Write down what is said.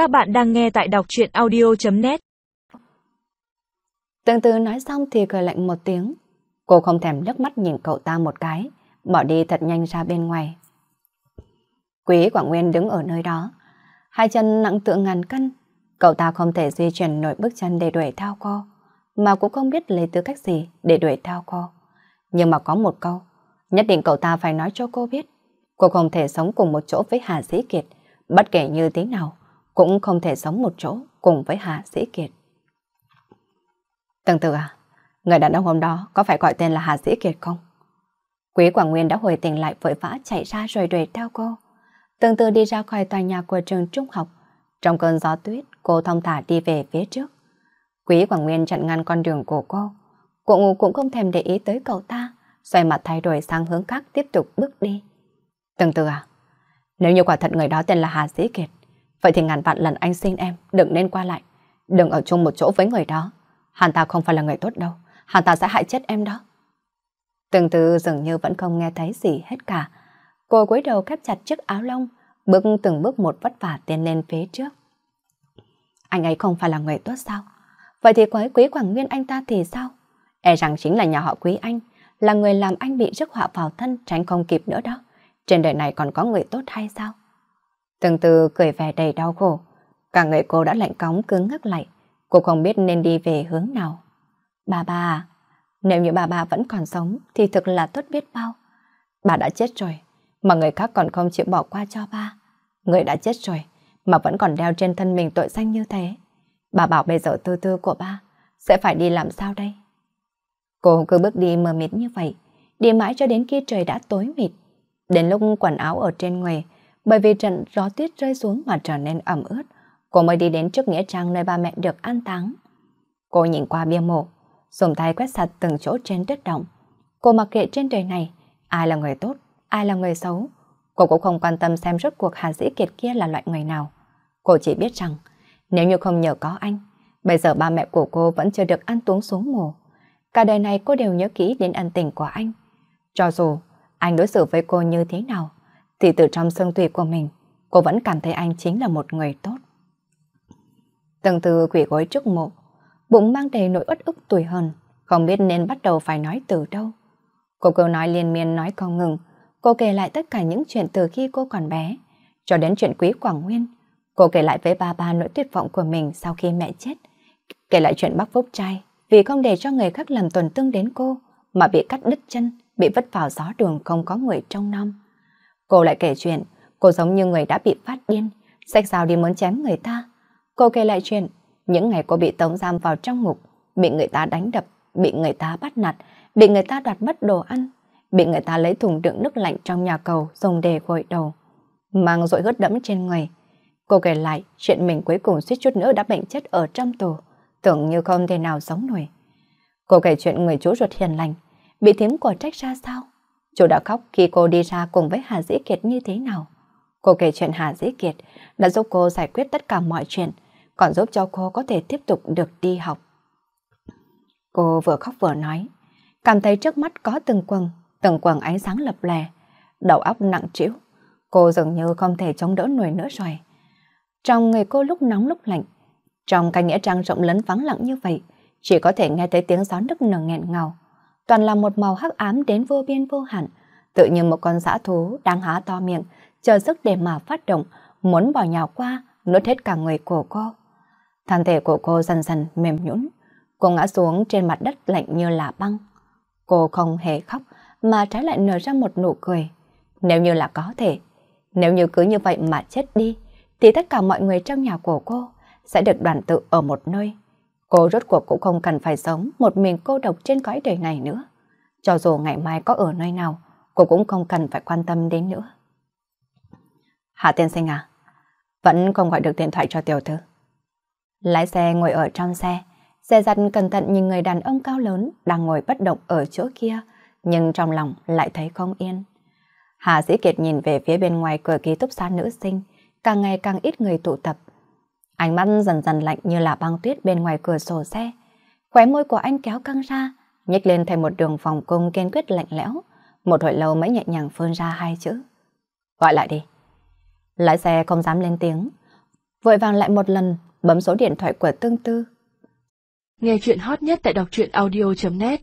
Các bạn đang nghe tại đọc truyện audio.net Tương tư nói xong thì cười lạnh một tiếng. Cô không thèm nước mắt nhìn cậu ta một cái, bỏ đi thật nhanh ra bên ngoài. Quý Quảng Nguyên đứng ở nơi đó, hai chân nặng tựa ngàn cân. Cậu ta không thể di chuyển nổi bước chân để đuổi theo cô, mà cũng không biết lấy tư cách gì để đuổi theo cô. Nhưng mà có một câu, nhất định cậu ta phải nói cho cô biết. Cô không thể sống cùng một chỗ với Hà Dĩ Kiệt, bất kể như thế nào, cũng không thể sống một chỗ cùng với Hà Sĩ Kiệt. Từng tự à, người đàn ông hôm đó có phải gọi tên là Hà Sĩ Kiệt không? Quý Quảng Nguyên đã hồi tỉnh lại vội vã chạy ra rồi đuổi theo cô. Từng tự đi ra khỏi tòa nhà của trường trung học. Trong cơn gió tuyết, cô thông thả đi về phía trước. Quý Quảng Nguyên chặn ngăn con đường của cô. Cô cũng không thèm để ý tới cậu ta, xoay mặt thay đổi sang hướng khác tiếp tục bước đi. Từng tự à, nếu như quả thật người đó tên là Hà Sĩ Kiệt, vậy thì ngàn vạn lần anh xin em đừng nên qua lại, đừng ở chung một chỗ với người đó. Hắn ta không phải là người tốt đâu, hắn ta sẽ hại chết em đó. Từng tư dường như vẫn không nghe thấy gì hết cả. Cô cúi đầu khép chặt chiếc áo lông, bước từng bước một vất vả tiến lên phía trước. Anh ấy không phải là người tốt sao? Vậy thì quái quý Quảng Nguyên anh ta thì sao? E rằng chính là nhà họ quý anh, là người làm anh bị rước họa vào thân tránh không kịp nữa đó. Trên đời này còn có người tốt hay sao? Từng từ cười vẻ đầy đau khổ. Cả người cô đã lạnh cóng cứng ngắc lại. Cô không biết nên đi về hướng nào. Bà bà à, nếu như bà bà vẫn còn sống thì thực là tốt biết bao. Bà đã chết rồi, mà người khác còn không chịu bỏ qua cho ba. Người đã chết rồi, mà vẫn còn đeo trên thân mình tội danh như thế. Bà bảo bây giờ tư tư của ba sẽ phải đi làm sao đây? Cô cứ bước đi mờ mịt như vậy, đi mãi cho đến khi trời đã tối mịt. Đến lúc quần áo ở trên người, bởi vì trận gió tuyết rơi xuống mà trở nên ẩm ướt, cô mới đi đến trước nghĩa trang nơi ba mẹ được an táng. Cô nhìn qua bia mộ, dùng tay quét sạch từng chỗ trên đất động. Cô mặc kệ trên đời này, ai là người tốt, ai là người xấu. Cô cũng không quan tâm xem rốt cuộc Hà Dĩ Kiệt kia là loại người nào. Cô chỉ biết rằng, nếu như không nhờ có anh, bây giờ ba mẹ của cô vẫn chưa được ăn tuống xuống mồ. Cả đời này cô đều nhớ kỹ đến ân tình của anh. Cho dù anh đối xử với cô như thế nào, thì từ trong xương tùy của mình, cô vẫn cảm thấy anh chính là một người tốt. Từng từ quỷ gối trước mộ, bụng mang đầy nỗi uất ức tuổi hờn, không biết nên bắt đầu phải nói từ đâu. Cô cứ nói liên miên nói không ngừng, cô kể lại tất cả những chuyện từ khi cô còn bé, cho đến chuyện quý Quảng Nguyên. Cô kể lại với ba ba nỗi tuyệt vọng của mình sau khi mẹ chết. Kể lại chuyện bác Phúc trai, vì không để cho người khác làm tuần tương đến cô, mà bị cắt đứt chân, bị vất vào gió đường không có người trong năm. Cô lại kể chuyện, cô giống như người đã bị phát điên, xách sao đi muốn chém người ta. Cô kể lại chuyện, những ngày cô bị tống giam vào trong ngục, bị người ta đánh đập, bị người ta bắt nạt, bị người ta đoạt mất đồ ăn, bị người ta lấy thùng đựng nước lạnh trong nhà cầu dùng để gội đầu, mang dội hớt đẫm trên người. Cô kể lại chuyện mình cuối cùng suýt chút nữa đã bệnh chết ở trong tù, tưởng như không thể nào sống nổi. Cô kể chuyện người chú ruột hiền lành, bị thím của trách ra sao? Chú đã khóc khi cô đi ra cùng với Hà Dĩ Kiệt như thế nào? Cô kể chuyện Hà Dĩ Kiệt đã giúp cô giải quyết tất cả mọi chuyện, còn giúp cho cô có thể tiếp tục được đi học. Cô vừa khóc vừa nói, cảm thấy trước mắt có từng quần, từng quần ánh sáng lập lè, đầu óc nặng trĩu. Cô dường như không thể chống đỡ nổi nữa rồi. Trong người cô lúc nóng lúc lạnh, trong cái nghĩa trang rộng lớn vắng lặng như vậy, chỉ có thể nghe thấy tiếng gió nức nở nghẹn ngào toàn là một màu hắc ám đến vô biên vô hạn, tự như một con dã thú đang há to miệng, chờ sức để mà phát động, muốn bỏ nhào qua, nuốt hết cả người của cô. Thân thể của cô dần dần mềm nhũn, cô ngã xuống trên mặt đất lạnh như là băng. Cô không hề khóc, mà trái lại nở ra một nụ cười. Nếu như là có thể, nếu như cứ như vậy mà chết đi, thì tất cả mọi người trong nhà của cô sẽ được đoàn tự ở một nơi, Cô rốt cuộc cũng không cần phải sống một mình cô độc trên cõi đời này nữa. Cho dù ngày mai có ở nơi nào, cô cũng không cần phải quan tâm đến nữa. Hạ tiên sinh à, vẫn không gọi được điện thoại cho tiểu thư. Lái xe ngồi ở trong xe, xe giặt cẩn thận nhìn người đàn ông cao lớn đang ngồi bất động ở chỗ kia, nhưng trong lòng lại thấy không yên. Hà sĩ Kiệt nhìn về phía bên ngoài cửa ký túc xá nữ sinh, càng ngày càng ít người tụ tập, Ánh mắt dần dần lạnh như là băng tuyết bên ngoài cửa sổ xe. Khóe môi của anh kéo căng ra, nhếch lên thành một đường vòng cung kiên quyết lạnh lẽo. Một hồi lâu mới nhẹ nhàng phun ra hai chữ. Gọi lại đi. Lái xe không dám lên tiếng. vội vàng lại một lần bấm số điện thoại của tương tư. Nghe chuyện hot nhất tại đọc truyện audio.net